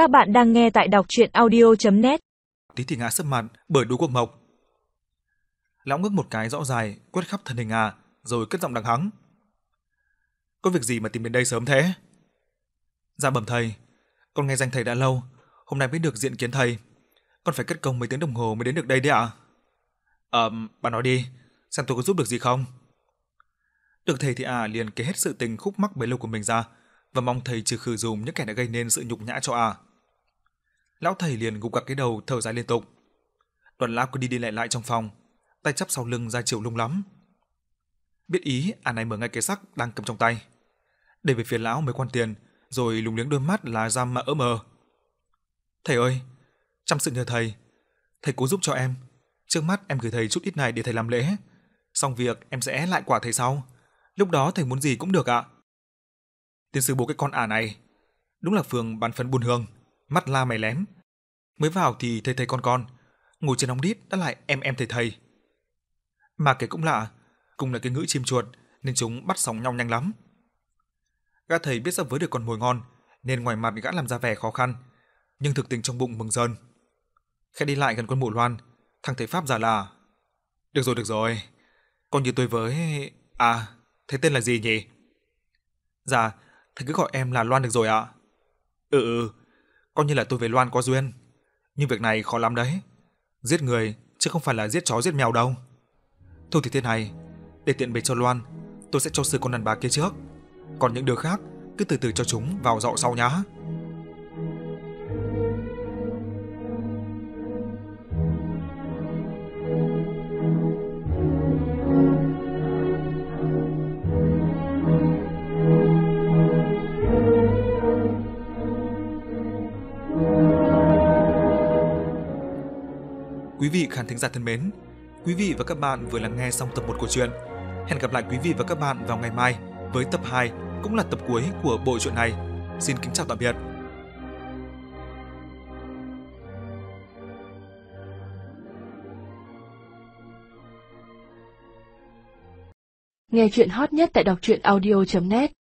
Các bạn đang nghe tại đọc chuyện audio.net Tí thì ngã sấp mặt bởi đu quốc mộc. Lão ngước một cái rõ dài, quét khắp thân hình à, rồi cất giọng đằng hắng. Có việc gì mà tìm đến đây sớm thế? Dạ bẩm thầy, con nghe danh thầy đã lâu, hôm nay mới được diện kiến thầy. Con phải cất công mấy tiếng đồng hồ mới đến được đây đấy ạ. Ờ, bà nói đi, xem tôi có giúp được gì không? Được thầy thì à liền kể hết sự tình khúc mắc bấy lâu của mình ra và mong thầy trừ khử dùm những kẻ đã gây nên sự nhục nhã cho à. Lão thầy liền gục gặc cái đầu thở dài liên tục. Đoàn lão cứ đi đi lại lại trong phòng, tay chắp sau lưng ra chiều lung lắm. Biết ý, à này mở ngay cái sắc đang cầm trong tay. Để về phía lão mấy quan tiền, rồi lùng liếng đôi mắt là ra mà ỡ mờ. Thầy ơi, chăm sự nhờ thầy, thầy cố giúp cho em. Trước mắt em gửi thầy chút ít này để thầy làm lễ. Xong việc em sẽ lại quả thầy sau. Lúc đó thầy muốn gì cũng được ạ. Tiến sư bố cái con ả này, đúng là phường bán phấn buôn hương, mắt la mày lém. Mới vào thì thầy thầy con con, ngồi trên ống đít đã lại em em thầy thầy. Mà cái cũng lạ, cùng là cái ngữ chim chuột nên chúng bắt sóng nhau nhanh lắm. Gã thầy biết sắp với được con mồi ngon, nên ngoài mặt gã làm ra vẻ khó khăn, nhưng thực tình trong bụng mừng rơn. Khẽ đi lại gần con mụ loan, thằng thầy pháp giả là được rồi được rồi, còn như tôi với à thế tên là gì nhỉ? Dạ, thầy cứ gọi em là Loan được rồi ạ. Ừ ừ, coi như là tôi với Loan có duyên. Nhưng việc này khó lắm đấy. Giết người chứ không phải là giết chó giết mèo đâu. Thôi thì thế này, để tiện bề cho Loan, tôi sẽ cho sư con đàn bà kia trước. Còn những đứa khác cứ từ từ cho chúng vào dọ sau nhá. Quý vị khán thính giả thân mến, quý vị và các bạn vừa lắng nghe xong tập 1 của truyện. Hẹn gặp lại quý vị và các bạn vào ngày mai với tập 2 cũng là tập cuối của bộ truyện này. Xin kính chào tạm biệt. Nghe truyện hot nhất tại đọc truyện audio.net